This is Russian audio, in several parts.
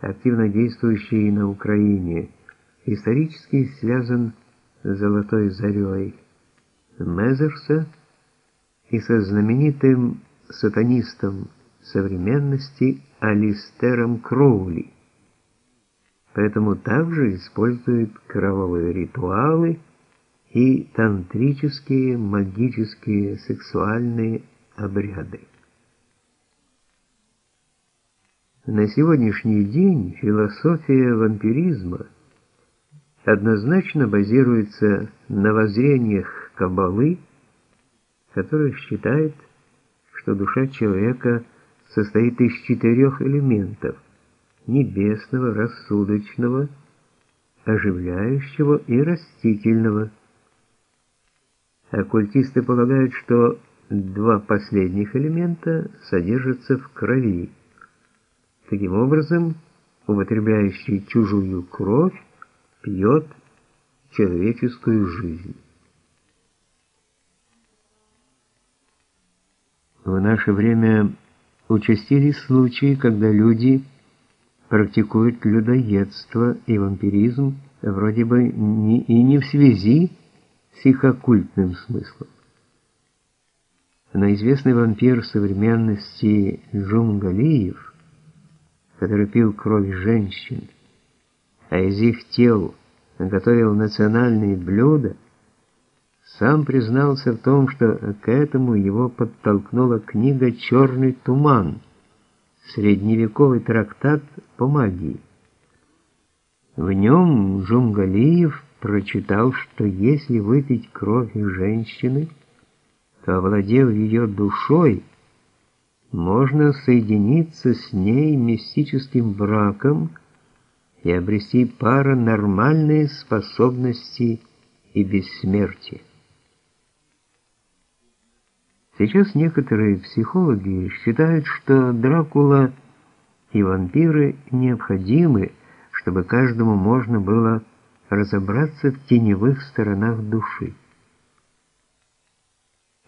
активно действующий на Украине, исторически связан с «Золотой зарей» Мезерса и со знаменитым сатанистом современности Алистером Кроули. Поэтому также используют кровавые ритуалы и тантрические магические сексуальные обряды. На сегодняшний день философия вампиризма однозначно базируется на воззрениях Каббалы, которая считает, что душа человека состоит из четырех элементов – небесного, рассудочного, оживляющего и растительного. Оккультисты полагают, что два последних элемента содержатся в крови. Таким образом, употребляющий чужую кровь пьет человеческую жизнь. В наше время участились случаи, когда люди практикуют людоедство и вампиризм вроде бы не, и не в связи с их оккультным смыслом. Но известный вампир современности Джумгалиев который пил кровь женщин, а из их тел готовил национальные блюда, сам признался в том, что к этому его подтолкнула книга «Черный туман», средневековый трактат по магии. В нем Джумгалиев прочитал, что если выпить кровь женщины, то, овладев ее душой, можно соединиться с ней мистическим браком и обрести паранормальные способности и бессмертие. Сейчас некоторые психологи считают, что Дракула и вампиры необходимы, чтобы каждому можно было разобраться в теневых сторонах души.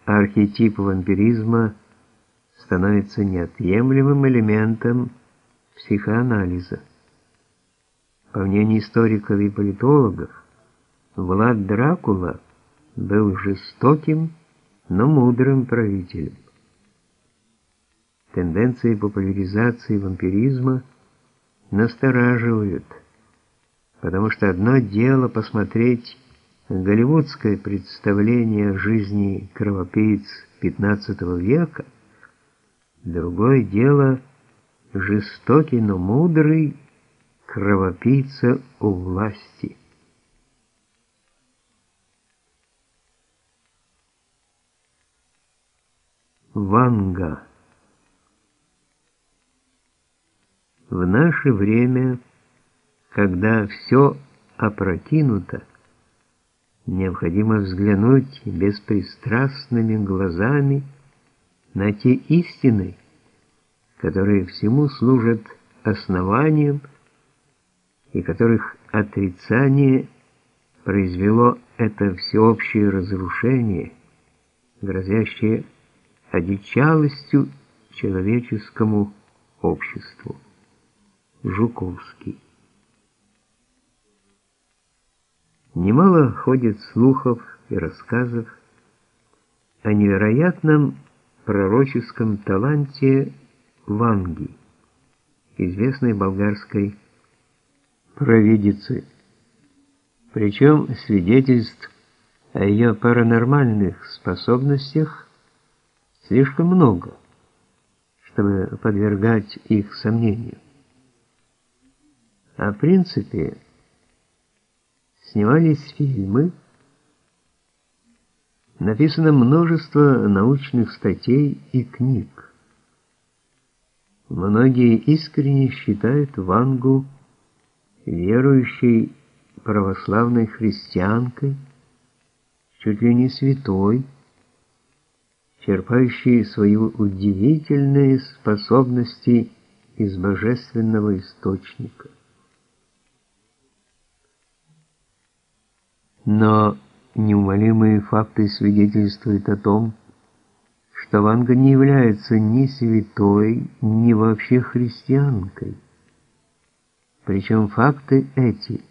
Архетип вампиризма – становится неотъемлемым элементом психоанализа. По мнению историков и политологов, Влад Дракула был жестоким, но мудрым правителем. Тенденции популяризации вампиризма настораживают, потому что одно дело посмотреть голливудское представление о жизни кровопийц XV века – Другое дело жестокий, но мудрый кровопийца у власти. Ванга В наше время, когда все опрокинуто, необходимо взглянуть беспристрастными глазами на те истины, которые всему служат основанием и которых отрицание произвело это всеобщее разрушение, грозящее одичалостью человеческому обществу. Жуковский Немало ходит слухов и рассказов о невероятном пророческом таланте Ванги, известной болгарской провидицы. Причем свидетельств о ее паранормальных способностях слишком много, чтобы подвергать их сомнению. А в принципе, снимались фильмы, Написано множество научных статей и книг. Многие искренне считают Вангу верующей православной христианкой, чуть ли не святой, черпающей свои удивительные способности из божественного источника. Но Неумолимые факты свидетельствуют о том, что Ванга не является ни святой, ни вообще христианкой. Причем факты эти